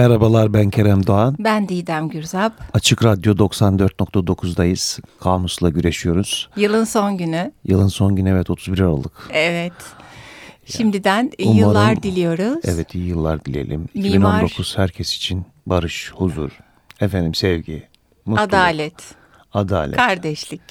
Merhabalar ben Kerem Doğan. Ben Didem Gürzap. Açık Radyo 94.9'dayız. Kamusla güreşiyoruz. Yılın son günü. Yılın son günü evet 31 Aralık. Evet. Şimdiden iyi yıllar diliyoruz. Evet iyi yıllar dileyelim. Mimar, 2019 herkes için barış, huzur, efendim sevgi, mutluluk, adalet, adalet, kardeşlik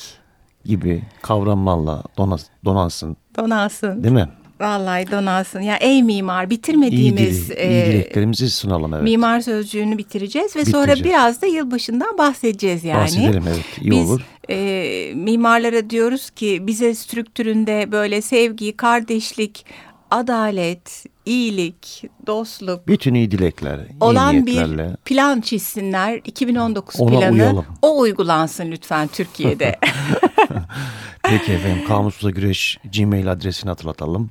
gibi kavramlarla donas, donansın. Donansın. Değil mi? Vallahi donasın. Ya ey mimar bitirmediğimiz iyi, dil, iyi dileklerimizi sunalım evet. Mimar sözcüğünü bitireceğiz ve bitireceğiz. sonra biraz da yılbaşından bahsedeceğiz yani. Bahsedelim evet iyi Biz, olur. E, mimarlara diyoruz ki bize strüktüründe böyle sevgi, kardeşlik, adalet, iyilik, dostluk. Bütün iyi dilekler. Olan iyi bir plan çizsinler. 2019 Ona planı. Uyalım. O uygulansın lütfen Türkiye'de. Peki efendim Kamusla Güreş Gmail adresini hatırlatalım.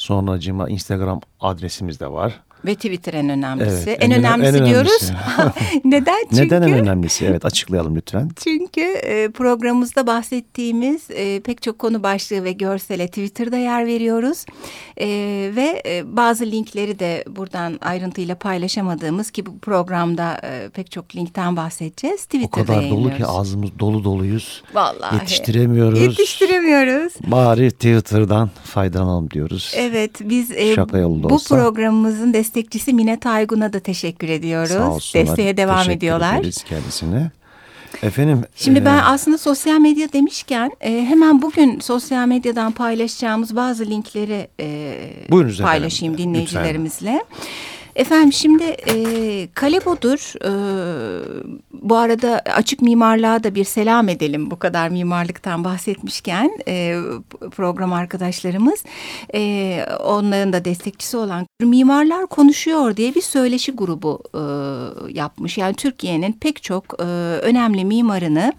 Sonra cima Instagram adresimiz de var. Ve Twitter en önemlisi. Evet, en, en önemlisi en diyoruz. Neden? Çünkü, Neden en önemlisi? Evet açıklayalım lütfen. Çünkü e, programımızda bahsettiğimiz e, pek çok konu başlığı ve görsele Twitter'da yer veriyoruz. E, ve e, bazı linkleri de buradan ayrıntıyla paylaşamadığımız ki bu programda e, pek çok linkten bahsedeceğiz. Twitter'da O kadar dolu ki ağzımız dolu doluyuz. Vallahi. Yetiştiremiyoruz. Yetiştiremiyoruz. Bari Twitter'dan faydalanalım diyoruz. Evet biz e, bu programımızın destekçisi Mine Taygun'a da teşekkür ediyoruz. Sağ olsunlar. Desteğe devam teşekkür ediyorlar. Teşekkür kendisine. Efendim. Şimdi e... ben aslında sosyal medya demişken e, hemen bugün sosyal medyadan paylaşacağımız bazı linkleri e, paylaşayım efendim. dinleyicilerimizle. Lütfen. Efendim şimdi e, Kalebodur e, bu arada açık mimarlığa da bir selam edelim bu kadar mimarlıktan bahsetmişken e, program arkadaşlarımız e, onların da destekçisi olan Mimarlar Konuşuyor diye bir söyleşi grubu e, yapmış. Yani Türkiye'nin pek çok e, önemli mimarını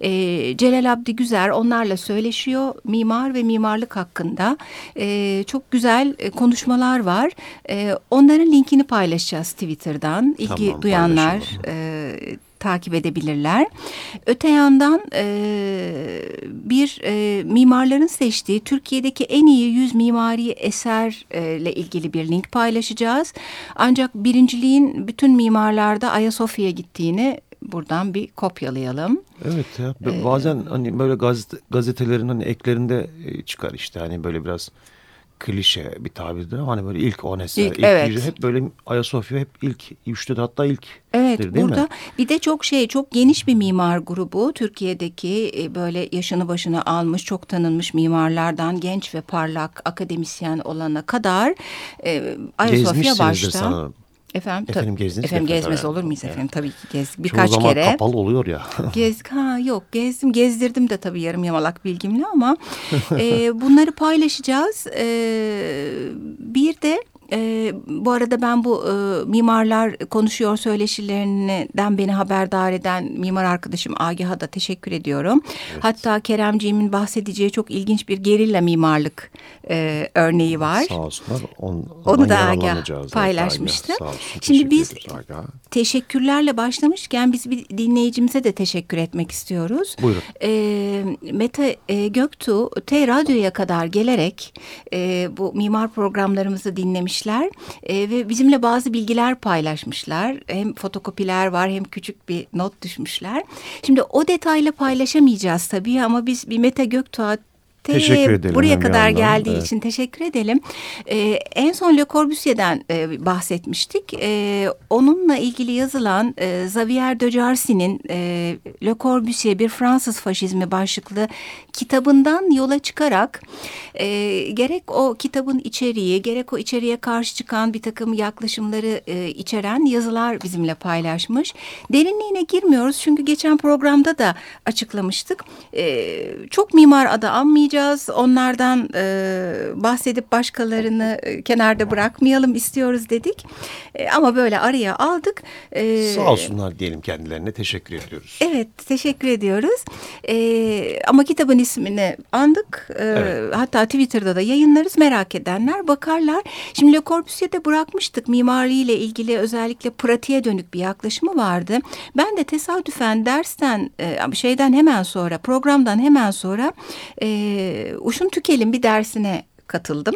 e, Celal Abdi Güzer onlarla söyleşiyor mimar ve mimarlık hakkında e, çok güzel e, konuşmalar var. E, onların linkini paylaşacağız Twitter'dan. İlgi tamam, duyanlar e, takip edebilirler. Öte yandan e, bir e, mimarların seçtiği Türkiye'deki en iyi yüz mimari eserle ilgili bir link paylaşacağız. Ancak birinciliğin bütün mimarlarda Ayasofya'ya gittiğini buradan bir kopyalayalım. Evet ya ee, bazen hani böyle gazete, gazetelerin hani eklerinde e, çıkar işte hani böyle biraz klişe bir tabirdir ama hani böyle ilk on eser, ilk, ilk evet. hep böyle Ayasofya hep ilk üçte de hatta ilk. Evet değil burada mi? bir de çok şey çok geniş bir mimar grubu Türkiye'deki e, böyle yaşını başını almış çok tanınmış mimarlardan genç ve parlak akademisyen olana kadar e, Ayasofya başta. sanırım. Efendim, efendim gezdiniz Efendim gezmez olur muyuz efendim? Evet. Tabii ki gezdik. Birkaç Çoğu zaman kere. kapalı oluyor ya. Gez, ha yok gezdim gezdirdim de tabii yarım yamalak bilgimle ama e, bunları paylaşacağız. E, bir de e, bu arada ben bu e, mimarlar konuşuyor söyleşilerinden beni haberdar eden mimar arkadaşım Agah'a da teşekkür ediyorum. Evet. Hatta Keremciğimin bahsedeceği çok ilginç bir gerilla mimarlık e, örneği var. Sağ olsunlar. On, Onu da Agah paylaşmıştı. Agah. Olsun, Şimdi biz Agah. teşekkürlerle başlamışken biz bir dinleyicimize de teşekkür etmek istiyoruz. Buyurun. E, Mete e, Göktuğ T Radyo'ya kadar gelerek e, bu mimar programlarımızı dinlemiş gelmişler e, ve bizimle bazı bilgiler paylaşmışlar. Hem fotokopiler var hem küçük bir not düşmüşler. Şimdi o detayla paylaşamayacağız tabii ama biz bir Mete Göktuğ'a Teşekkür edelim. Buraya kadar geldiği evet. için teşekkür edelim. Ee, en son Le Corbusier'den e, bahsetmiştik. Ee, onunla ilgili yazılan e, Xavier de Jarcy'nin e, Le Corbusier bir Fransız faşizmi başlıklı kitabından yola çıkarak e, gerek o kitabın içeriği gerek o içeriğe karşı çıkan bir takım yaklaşımları e, içeren yazılar bizimle paylaşmış. Derinliğine girmiyoruz çünkü geçen programda da açıklamıştık. E, çok mimar adı anmayacağız konuşacağız. Onlardan e, bahsedip başkalarını e, kenarda bırakmayalım istiyoruz dedik. E, ama böyle araya aldık. E, Sağ olsunlar diyelim kendilerine. Teşekkür ediyoruz. Evet teşekkür ediyoruz. E, ama kitabın ismini andık. E, evet. Hatta Twitter'da da yayınlarız. Merak edenler bakarlar. Şimdi Le Corbusier'de bırakmıştık. Mimariyle ilgili özellikle pratiğe dönük bir yaklaşımı vardı. Ben de tesadüfen dersten e, şeyden hemen sonra programdan hemen sonra e, Uşun Tükel'in bir dersine katıldım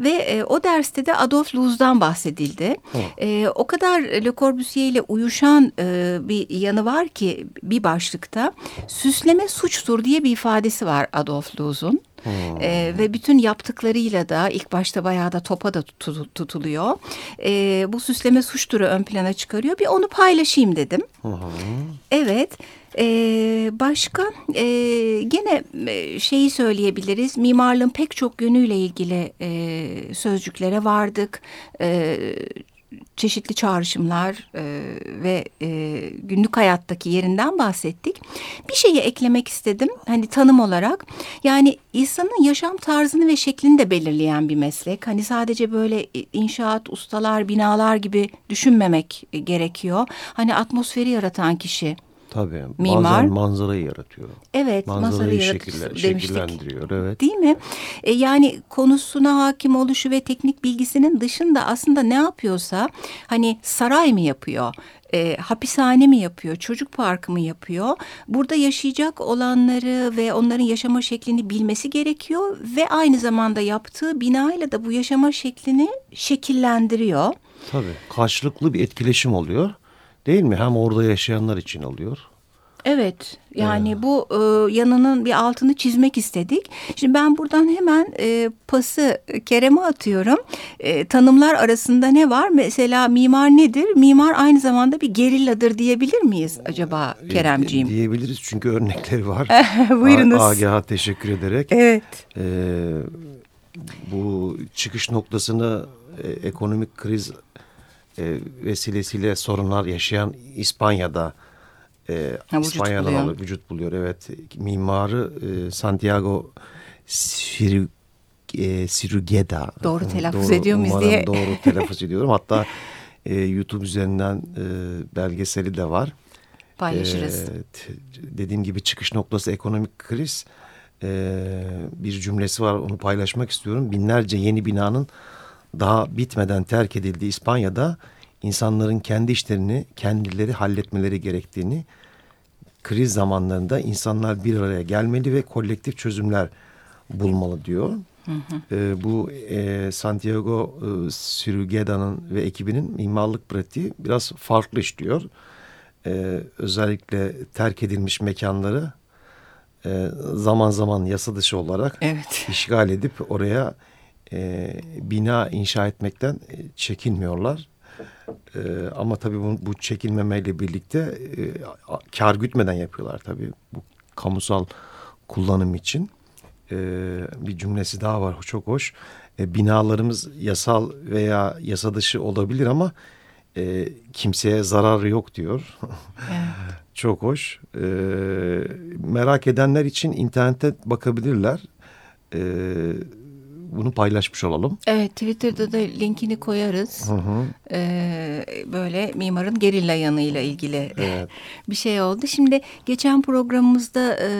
ve e, o derste de Adolf Loos'dan bahsedildi. E, o kadar Le Corbusier ile uyuşan e, bir yanı var ki bir başlıkta süsleme suçtur diye bir ifadesi var Adolf Loos'un. Hmm. E, ve bütün yaptıklarıyla da ilk başta bayağı da topa da tutuluyor. E, bu süsleme suçturu ön plana çıkarıyor. Bir onu paylaşayım dedim. Hmm. Evet. Ee, başka e, gene e, şeyi söyleyebiliriz. Mimarlığın pek çok yönüyle ilgili e, sözcüklere vardık. E, çeşitli çağrışımlar e, ve e, günlük hayattaki yerinden bahsettik. Bir şeyi eklemek istedim hani tanım olarak. Yani insanın yaşam tarzını ve şeklini de belirleyen bir meslek. Hani sadece böyle inşaat, ustalar, binalar gibi düşünmemek gerekiyor. Hani atmosferi yaratan kişi Tabii. Mimar. Bazen manzarayı yaratıyor. Evet. Manzarayı şekiller, şekillendiriyor. Evet. Değil mi? E, yani konusuna hakim oluşu ve teknik bilgisinin dışında aslında ne yapıyorsa hani saray mı yapıyor? E, hapishane mi yapıyor, çocuk parkı mı yapıyor? Burada yaşayacak olanları ve onların yaşama şeklini bilmesi gerekiyor ve aynı zamanda yaptığı binayla da bu yaşama şeklini şekillendiriyor. Tabii karşılıklı bir etkileşim oluyor. Değil mi? Hem orada yaşayanlar için oluyor. Evet yani evet. bu e, yanının bir altını çizmek istedik. Şimdi ben buradan hemen e, pası Kerem'e atıyorum. E, tanımlar arasında ne var? Mesela mimar nedir? Mimar aynı zamanda bir gerilladır diyebilir miyiz acaba e, Keremciğim? diyebiliriz çünkü örnekleri var. Buyurunuz. Agaha teşekkür ederek. Evet. E, bu çıkış noktasını e, ekonomik kriz e, vesilesiyle sorunlar yaşayan İspanya'da e, İspanya'dan alır, vücut buluyor. Evet, mimarı e, Santiago Sir, e, Sirugeda. Doğru telaffuz doğru, ediyor muyuz diye. Doğru telaffuz ediyorum. Hatta e, YouTube üzerinden e, belgeseli de var. Paylaşırız. E, dediğim gibi çıkış noktası ekonomik kriz. E, bir cümlesi var onu paylaşmak istiyorum. Binlerce yeni binanın daha bitmeden terk edildiği İspanya'da insanların kendi işlerini kendileri halletmeleri gerektiğini, kriz zamanlarında insanlar bir araya gelmeli ve kolektif çözümler bulmalı diyor. Hı hı. E, bu e, Santiago e, Sirugeda'nın ve ekibinin mimarlık pratiği biraz farklı işliyor. E, özellikle terk edilmiş mekanları e, zaman zaman yasa dışı olarak evet. işgal edip oraya e, bina inşa etmekten e, çekinmiyorlar. E, ama tabii bu, bu çekilmemeyle birlikte e, kar gütmeden yapıyorlar tabii bu kamusal kullanım için. E, bir cümlesi daha var çok hoş. E, binalarımız yasal veya yasa dışı olabilir ama e, kimseye zararı yok diyor. Evet. çok hoş. E, merak edenler için internette bakabilirler. Evet bunu paylaşmış olalım. Evet Twitter'da da linkini koyarız. Hı hı. Ee, böyle mimarın gerilla yanıyla ilgili evet. bir şey oldu. Şimdi geçen programımızda e,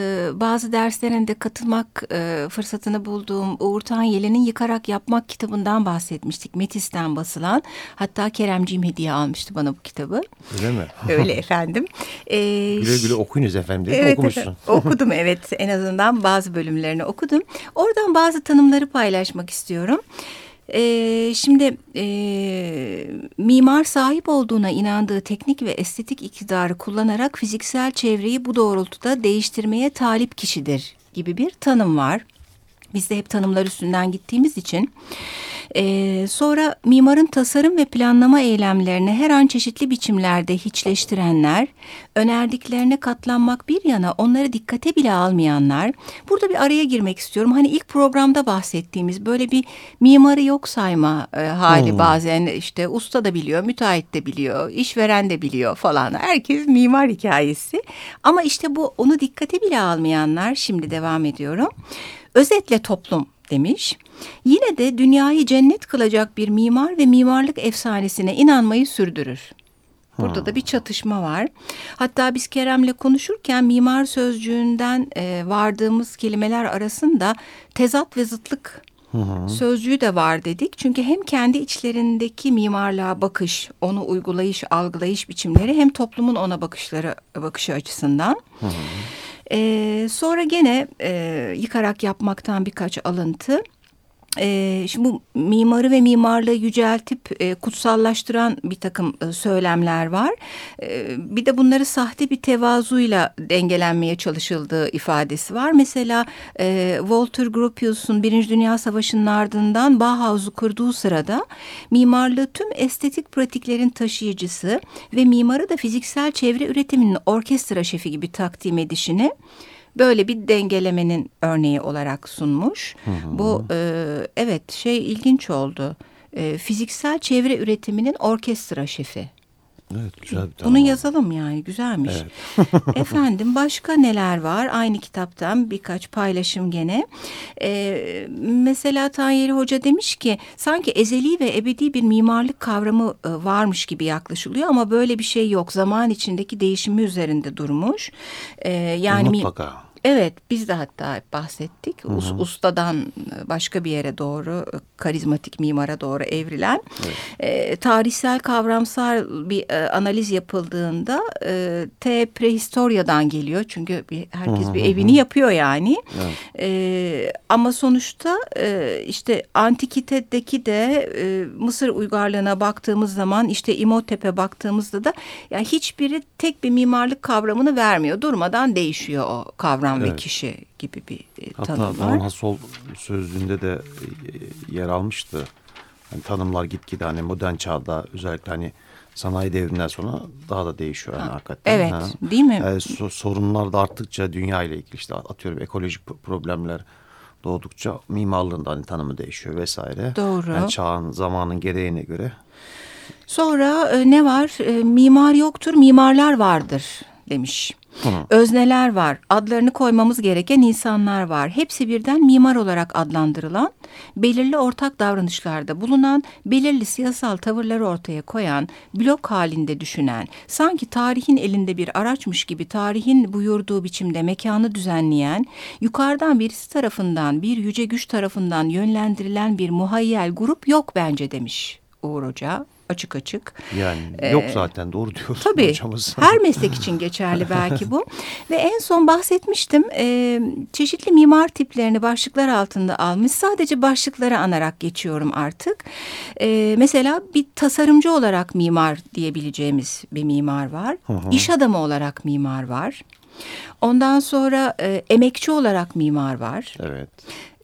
bazı derslerinde katılmak e, fırsatını bulduğum Uğur Tanyeli'nin Yıkarak Yapmak kitabından bahsetmiştik. Metis'ten basılan. Hatta Keremciğim hediye almıştı bana bu kitabı. Öyle mi? Öyle efendim. Ee, güle güle okuyunuz efendim. Evet, Okumuşsun. okudum evet. En azından bazı bölümlerini okudum. Oradan bazı tanımları paylaştım paylaşmak istiyorum. Ee, şimdi e, mimar sahip olduğuna inandığı teknik ve estetik iktidarı kullanarak fiziksel çevreyi bu doğrultuda değiştirmeye talip kişidir gibi bir tanım var. Biz de hep tanımlar üstünden gittiğimiz için ee, sonra mimarın tasarım ve planlama eylemlerini her an çeşitli biçimlerde hiçleştirenler, önerdiklerine katlanmak bir yana onları dikkate bile almayanlar. Burada bir araya girmek istiyorum. Hani ilk programda bahsettiğimiz böyle bir mimarı yok sayma e, hali hmm. bazen işte usta da biliyor, müteahhit de biliyor, işveren de biliyor falan. Herkes mimar hikayesi. Ama işte bu onu dikkate bile almayanlar şimdi devam ediyorum. Özetle toplum demiş. Yine de dünyayı cennet kılacak bir mimar ve mimarlık efsanesine inanmayı sürdürür. Burada ha. da bir çatışma var. Hatta biz Kerem'le konuşurken mimar sözcüğünden e, vardığımız kelimeler arasında tezat ve zıtlık sözcüğü de var dedik. Çünkü hem kendi içlerindeki mimarlığa bakış, onu uygulayış, algılayış biçimleri hem toplumun ona bakışları bakışı açısından. Hı Ee, sonra gene e, yıkarak yapmaktan birkaç alıntı. E, şimdi bu mimarı ve mimarlığı yüceltip e, kutsallaştıran bir takım e, söylemler var. E, bir de bunları sahte bir tevazuyla dengelenmeye çalışıldığı ifadesi var. Mesela e, Walter Gropius'un Birinci Dünya Savaşı'nın ardından Bauhaus'u kurduğu sırada mimarlığı tüm estetik pratiklerin taşıyıcısı ve mimarı da fiziksel çevre üretiminin orkestra şefi gibi takdim edişini böyle bir dengelemenin örneği olarak sunmuş. Hı hı. Bu e, evet şey ilginç oldu. E, fiziksel çevre üretiminin orkestra şefi. Evet güzel bir Bunu yazalım yani güzelmiş. Evet. Efendim başka neler var? Aynı kitaptan birkaç paylaşım gene. Ee, mesela Tanyeli Hoca demiş ki sanki ezeli ve ebedi bir mimarlık kavramı e, varmış gibi yaklaşılıyor ama böyle bir şey yok. Zaman içindeki değişimi üzerinde durmuş. Ee, yani Mutlaka. Evet biz de hatta bahsettik. Hı hı. Ustadan başka bir yere doğru e, karizmatik mimara doğru evrilen evet. e, tarihsel kavramsal bir e, analiz yapıldığında e, T prehistoryadan geliyor. Çünkü bir, herkes hı hı. bir evini yapıyor yani. Evet. E, ama sonuçta e, işte Antikite'deki de e, Mısır uygarlığına baktığımız zaman işte İmhotep'e baktığımızda da yani hiçbiri tek bir mimarlık kavramını vermiyor. Durmadan değişiyor o kavram kullanan evet. bir kişi gibi bir e, Hatta tanım var. Hatta Hasol sözlüğünde de e, yer almıştı. Yani tanımlar gitgide hani modern çağda özellikle hani sanayi devrinden sonra daha da değişiyor yani ha, hakikaten. Evet ha. değil mi? Yani so sorunlar da arttıkça dünya ile ilgili işte atıyorum ekolojik problemler doğdukça mimarlığın da hani tanımı değişiyor vesaire. Doğru. Yani çağın zamanın gereğine göre. Sonra e, ne var? E, mimar yoktur, mimarlar vardır demiş. Özneler var, adlarını koymamız gereken insanlar var. Hepsi birden mimar olarak adlandırılan, belirli ortak davranışlarda bulunan, belirli siyasal tavırları ortaya koyan, blok halinde düşünen, sanki tarihin elinde bir araçmış gibi tarihin buyurduğu biçimde mekanı düzenleyen, yukarıdan birisi tarafından, bir yüce güç tarafından yönlendirilen bir muhayyel grup yok bence demiş Uğur Hoca açık açık. Yani ee, yok zaten doğru diyor tabii, hocamız. Her meslek için geçerli belki bu. Ve en son bahsetmiştim e, çeşitli mimar tiplerini başlıklar altında almış. Sadece başlıkları anarak geçiyorum artık. E, mesela bir tasarımcı olarak mimar diyebileceğimiz bir mimar var. Hı hı. İş adamı olarak mimar var. Ondan sonra e, emekçi olarak mimar var. Evet.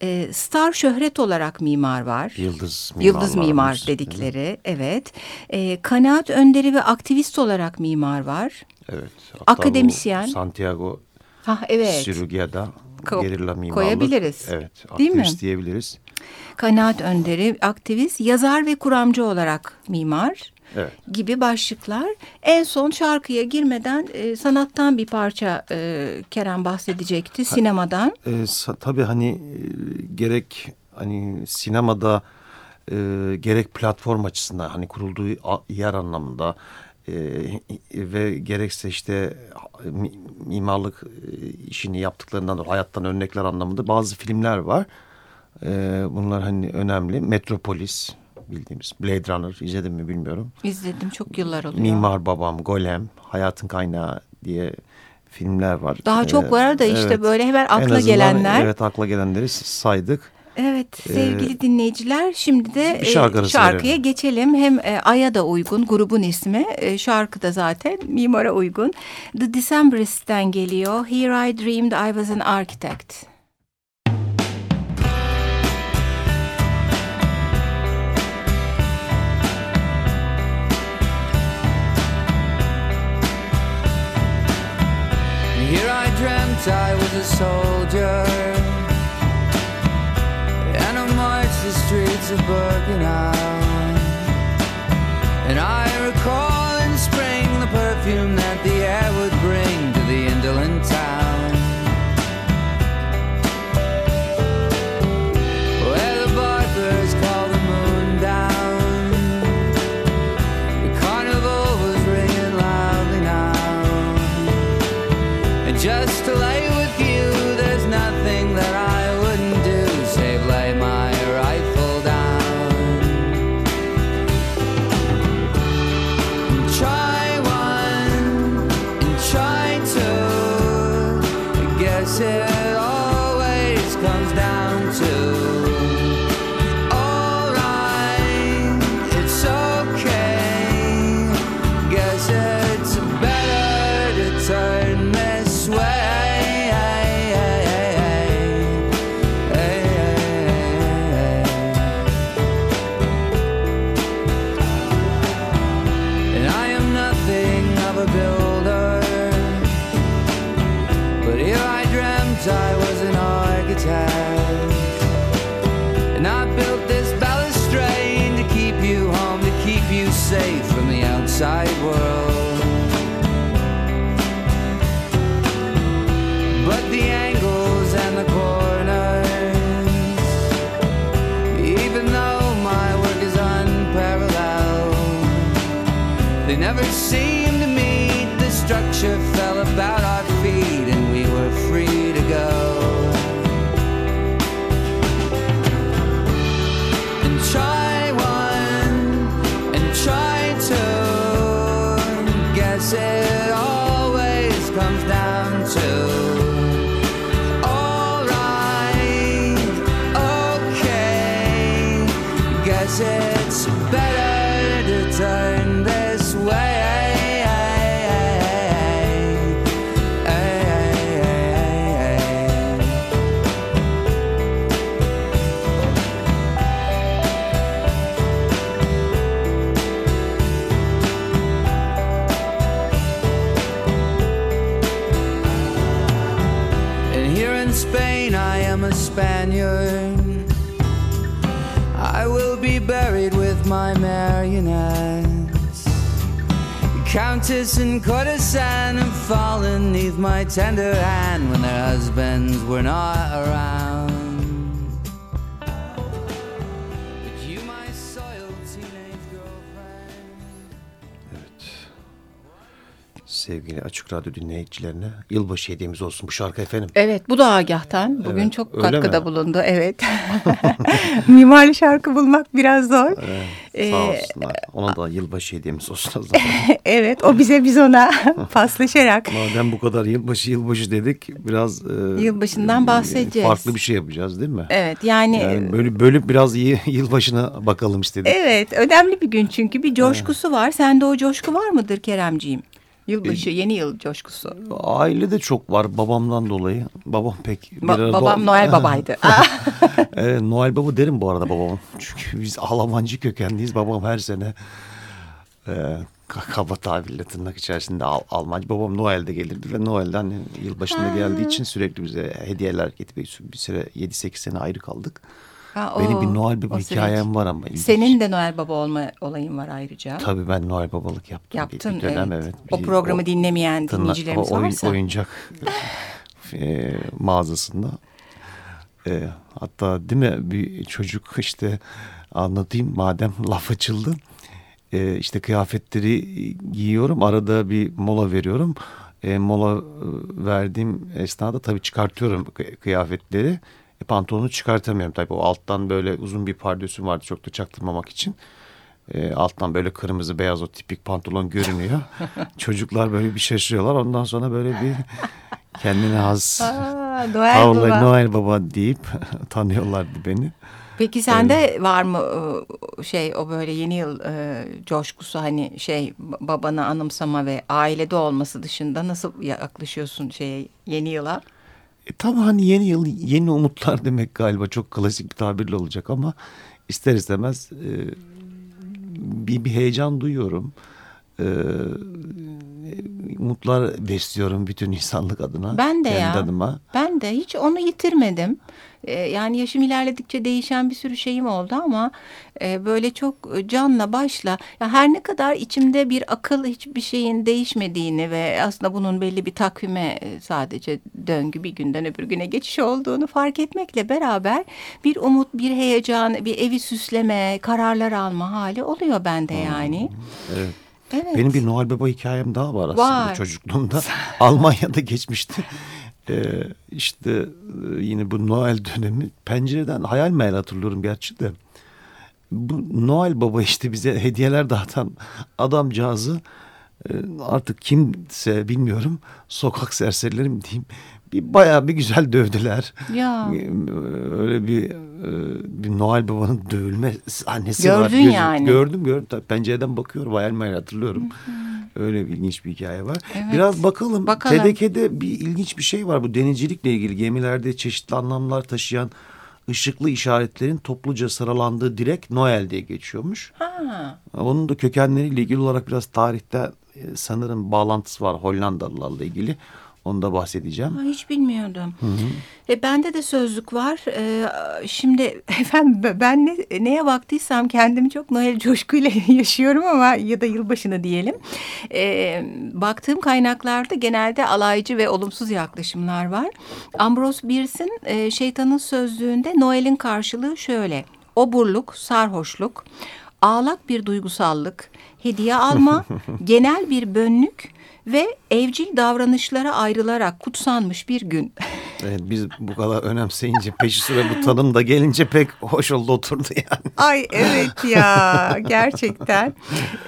E, star şöhret olarak mimar var. Yıldız mimar. Yıldız mimar dedikleri evet. E, kanaat önderi ve aktivist olarak mimar var. Evet. Akademisyen. Santiago ha, evet. Sürügya'da gerilla mimarlık. Koyabiliriz. Evet. Değil aktivist mi? diyebiliriz. Kanaat önderi, aktivist, yazar ve kuramcı olarak mimar evet. gibi başlıklar. En son şarkıya girmeden e, sanattan bir parça e, Kerem bahsedecekti ha, sinemadan. E, tabii hani e, gerek hani sinemada e, gerek platform açısından hani kurulduğu yer anlamında e, ve gerekse işte mimarlık e, işini yaptıklarından dolayı hayattan örnekler anlamında bazı filmler var. E, bunlar hani önemli. Metropolis bildiğimiz Blade Runner izledim mi bilmiyorum. İzledim çok yıllar oluyor. Mimar Babam, Golem, Hayatın Kaynağı diye filmler var. Daha çok ee, var da işte evet, böyle hemen akla azından, gelenler. Evet akla gelenleri saydık. Evet sevgili ee, dinleyiciler şimdi de şarkıya verelim. geçelim. Hem e, Ay'a da uygun grubun ismi e, şarkı da zaten mimara uygun. The Decemberist'ten geliyor. Here I Dreamed I Was an Architect. Here I dreamt I was a soldier. And I marched the streets of Birkenau. And I recall in spring the perfume that the Countess and courtesan have fallen neath my tender hand when their husbands were not around. Sevgili Açık Radyo dinleyicilerine yılbaşı hediyemiz olsun bu şarkı efendim. Evet bu da Agah'tan. Bugün Evet, çok katkıda mi? bulundu. Evet. Mimarlı şarkı bulmak biraz zor. Evet, Ee, sağ olsunlar. Ona da yılbaşı hediyemiz olsun o zaman. evet o bize biz ona paslaşarak Madem bu kadar yılbaşı yılbaşı dedik biraz... e, Yılbaşından bahsedeceğiz. Farklı bir şey yapacağız değil mi? Evet yani, Yani böyle bölüp biraz iyi yılbaşına bakalım istedik. evet önemli bir gün çünkü bir coşkusu var. Sende o coşku var mıdır Keremciğim? Yılbaşı, yeni yıl coşkusu. Ailede çok var babamdan dolayı. Babam pek... Ba- babam Noel babaydı. Evet, Noel Baba derim bu arada babamın. Çünkü biz Almancı kökenliyiz. Babam her sene e, ka- kaba tabirle tırnak içerisinde Al Almancı. Babam Noel'de gelirdi ve Noel'den yılbaşında geldiği için sürekli bize hediyeler getirdi. Bir süre 7-8 sene ayrı kaldık. Ha, o- Benim bir Noel Baba o süreç. hikayem var ama. ilginç. Senin de Noel Baba olma olayın var ayrıca. Tabii ben Noel Babalık yaptım. bir- Yaptın bir dönem evet. evet. O Bir- programı o- dinlemeyen dinleyicilerimiz o varsa. oyuncak e, mağazasında. E, hatta değil mi bir çocuk işte anlatayım madem laf açıldı. E, işte kıyafetleri giyiyorum arada bir mola veriyorum. E, mola e, verdiğim esnada tabii çıkartıyorum kı- kıyafetleri. E, pantolonu çıkartamıyorum tabii o alttan böyle uzun bir pardösüm vardı çok da çaktırmamak için. E, alttan böyle kırmızı beyaz o tipik pantolon görünüyor. Çocuklar böyle bir şaşırıyorlar. Ondan sonra böyle bir kendine has Aa, Noel tavla Baba. Noel Baba deyip tanıyorlardı beni. Peki sende var mı e, şey o böyle yeni yıl e, coşkusu hani şey babanı anımsama ve ailede olması dışında nasıl yaklaşıyorsun şeye yeni yıla? E, tabii hani yeni yıl yeni umutlar demek galiba çok klasik bir tabirle olacak ama ister istemez e, bir, bir heyecan duyuyorum. E, umutlar besliyorum bütün insanlık adına. Ben de kendi ya. adıma. Ben de hiç onu yitirmedim. Ee, yani yaşım ilerledikçe değişen bir sürü şeyim oldu ama e, böyle çok canla başla ya her ne kadar içimde bir akıl hiçbir şeyin değişmediğini ve aslında bunun belli bir takvime e, sadece döngü bir günden öbür güne geçiş olduğunu fark etmekle beraber bir umut, bir heyecan, bir evi süsleme, kararlar alma hali oluyor bende yani. Evet. Evet. Benim bir Noel Baba hikayem daha var aslında Var. çocukluğumda. Almanya'da geçmişti. Ee, işte e, yine bu Noel dönemi pencereden hayal meyal hatırlıyorum gerçi de. Bu Noel Baba işte bize hediyeler dağıtan adamcağızı e, artık kimse bilmiyorum sokak serserileri mi diyeyim bir bayağı bir güzel dövdüler. Ya. Öyle bir e, bir Noel Baba'nın dövülme sahnesi var. Gördün yani. Gördüm gördüm. Tabii pencereden bakıyorum hayal meyal hatırlıyorum. Öyle bir ilginç bir hikaye var. Evet. Biraz bakalım. Bakalım. TDK'de bir ilginç bir şey var. Bu denizcilikle ilgili gemilerde çeşitli anlamlar taşıyan ışıklı işaretlerin topluca sıralandığı direk Noel diye geçiyormuş. Ha. Onun da kökenleriyle ilgili olarak biraz tarihte sanırım bağlantısı var Hollandalılarla ilgili. Onu da bahsedeceğim. Ha, hiç bilmiyordum. Hı hı. E, bende de sözlük var. E, şimdi efendim ben ne, neye baktıysam kendimi çok Noel coşkuyla yaşıyorum ama ya da yılbaşını diyelim. E, baktığım kaynaklarda genelde alaycı ve olumsuz yaklaşımlar var. Ambrose Bierce'in e, Şeytanın Sözlüğü'nde Noel'in karşılığı şöyle. Oburluk, sarhoşluk, ağlak bir duygusallık, hediye alma, genel bir bönlük ve evcil davranışlara ayrılarak kutsanmış bir gün. Evet biz bu kadar önemseyince peşi sıra bu tanım da gelince pek hoş oldu oturdu yani. Ay evet ya gerçekten.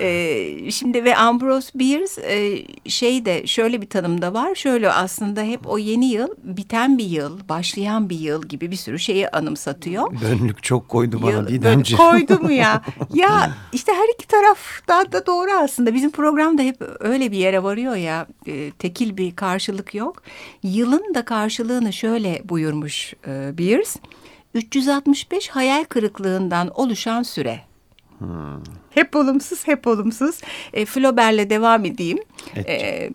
Ee, şimdi ve Ambrose Bierce e, şey de şöyle bir tanımda var. Şöyle aslında hep o yeni yıl biten bir yıl, başlayan bir yıl gibi bir sürü şeyi anımsatıyor. Dönlük çok koydu bana Didemci. Koydu mu ya? ya işte her iki tarafta da doğru aslında. Bizim programda hep öyle bir yere varıyor ya. E, tekil bir karşılık yok. Yılın da karşılığı açıklığını şöyle buyurmuş e, Beers. 365 hayal kırıklığından oluşan süre. Hmm. Hep olumsuz, hep olumsuz. E, Flaubert'le devam edeyim. E,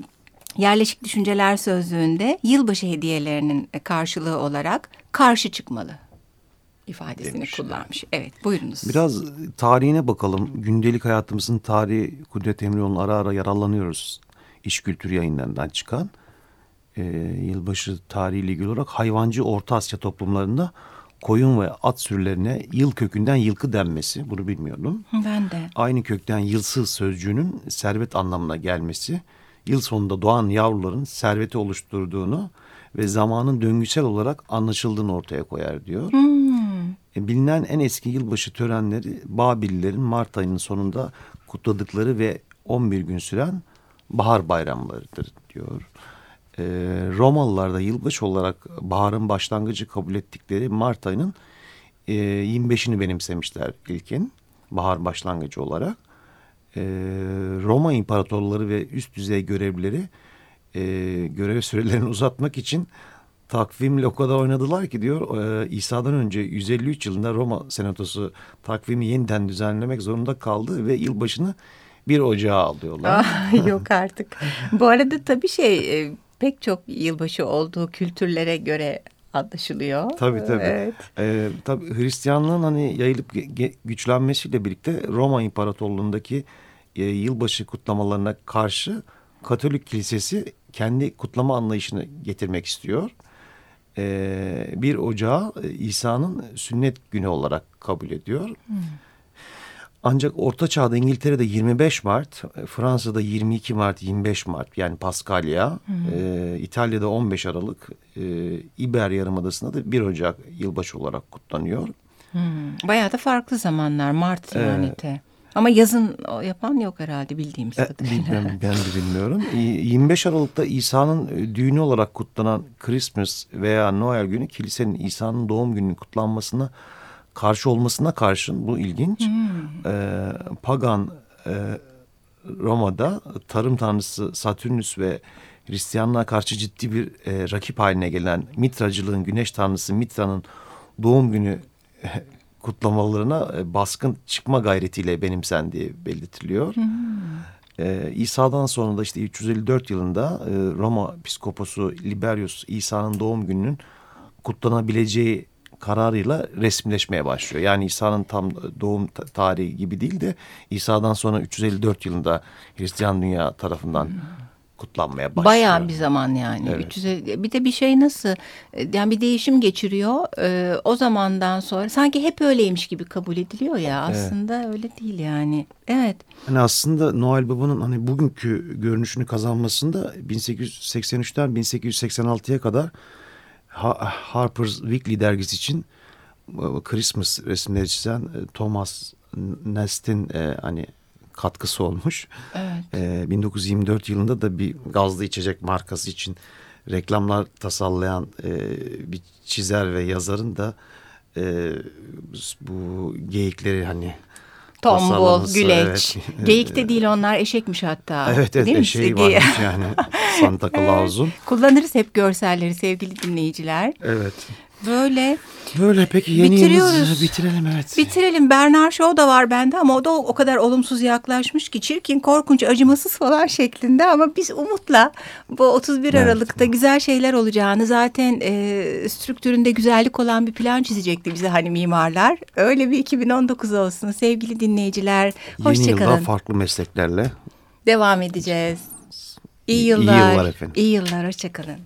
yerleşik düşünceler sözlüğünde yılbaşı hediyelerinin karşılığı olarak karşı çıkmalı ifadesini Demiş. kullanmış. Evet buyurunuz. Biraz tarihine bakalım. Gündelik hayatımızın tarihi Kudret Emrioğlu'nun ara ara yararlanıyoruz. İş Kültürü yayınlarından çıkan e, yılbaşı tarihiyle ilgili olarak hayvancı Orta Asya toplumlarında koyun ve at sürülerine yıl kökünden yılkı denmesi. Bunu bilmiyordum. Ben de. Aynı kökten yılsız sözcüğünün servet anlamına gelmesi, yıl sonunda doğan yavruların serveti oluşturduğunu ve zamanın döngüsel olarak anlaşıldığını ortaya koyar diyor. Hmm. E, bilinen en eski yılbaşı törenleri Babillerin Mart ayının sonunda kutladıkları ve 11 gün süren bahar bayramlarıdır diyor e, Romalılar da yılbaşı olarak baharın başlangıcı kabul ettikleri Mart ayının e, 25'ini benimsemişler ilkin bahar başlangıcı olarak. E, Roma imparatorları ve üst düzey görevlileri e, görev sürelerini uzatmak için takvimle o kadar oynadılar ki diyor e, İsa'dan önce 153 yılında Roma senatosu takvimi yeniden düzenlemek zorunda kaldı ve yılbaşını bir ocağa alıyorlar. Ah, yok artık. Bu arada tabii şey e, pek çok yılbaşı olduğu kültürlere göre anlaşılıyor. Tabii tabii. Evet. Ee, tabii Hristiyanlığın hani yayılıp güçlenmesiyle birlikte Roma İmparatorluğu'ndaki e, yılbaşı kutlamalarına karşı Katolik Kilisesi kendi kutlama anlayışını getirmek istiyor. Ee, bir Ocağı e, İsa'nın sünnet günü olarak kabul ediyor. Hmm. Ancak Orta Çağ'da İngiltere'de 25 Mart, e, Fransa'da 22 Mart, 25 Mart yani Paskalya, e, İtalya'da 15 Aralık, e, İber Yarımadası'nda da 1 Ocak yılbaşı olarak kutlanıyor. Hmm. Bayağı da farklı zamanlar Mart yani de. Ama yazın yapan yok herhalde bildiğim e, kadarıyla. Bilmem, ben de bilmiyorum. 25 Aralık'ta İsa'nın e, düğünü olarak kutlanan Christmas veya Noel günü kilisenin İsa'nın doğum gününün kutlanmasına karşı olmasına karşın bu ilginç. Hmm. E, pagan e, Roma'da tarım tanrısı Satürnüs ve Hristiyanlığa karşı ciddi bir e, rakip haline gelen Mitracılığın güneş tanrısı Mitra'nın doğum günü e, kutlamalarına e, baskın çıkma gayretiyle benimsendiği belirtiliyor. Hmm. Ee, İsa'dan sonra da işte 354 yılında e, Roma Piskoposu Liberius İsa'nın doğum gününün kutlanabileceği kararıyla resmileşmeye başlıyor. Yani İsa'nın tam doğum tarihi gibi değil de İsa'dan sonra 354 yılında Hristiyan dünya tarafından kutlanmaya başlıyor. Bayağı bir zaman yani. Evet. 350, bir de bir şey nasıl yani bir değişim geçiriyor. Ee, o zamandan sonra sanki hep öyleymiş gibi kabul ediliyor ya. Aslında evet. öyle değil yani. Evet. Hani aslında Noel Baba'nın hani bugünkü görünüşünü kazanmasında 1883'ten 1886'ya kadar Harper's Weekly dergisi için Christmas resimleri çizen e, Thomas Nest'in e, hani katkısı olmuş. Evet. E, 1924 yılında da bir gazlı içecek markası için reklamlar tasarlayan e, bir çizer ve yazarın da e, bu geyikleri hani Tombul, güleç. Evet. Geyik de değil onlar eşekmiş hatta. Evet evet eşeği varmış yani Santa Claus'un. Kullanırız hep görselleri sevgili dinleyiciler. Evet. Böyle Böyle peki yeni yılımızı bitirelim evet. Bitirelim. Bernard Shaw da var bende ama o da o kadar olumsuz yaklaşmış ki çirkin, korkunç, acımasız falan şeklinde ama biz umutla bu 31 evet. Aralık'ta güzel şeyler olacağını zaten e, strüktüründe güzellik olan bir plan çizecekti bize hani mimarlar. Öyle bir 2019 olsun sevgili dinleyiciler. Hoşçakalın. Yeni yılda farklı mesleklerle devam edeceğiz. İyi yıllar. İyi yıllar efendim. İyi yıllar. Hoşçakalın.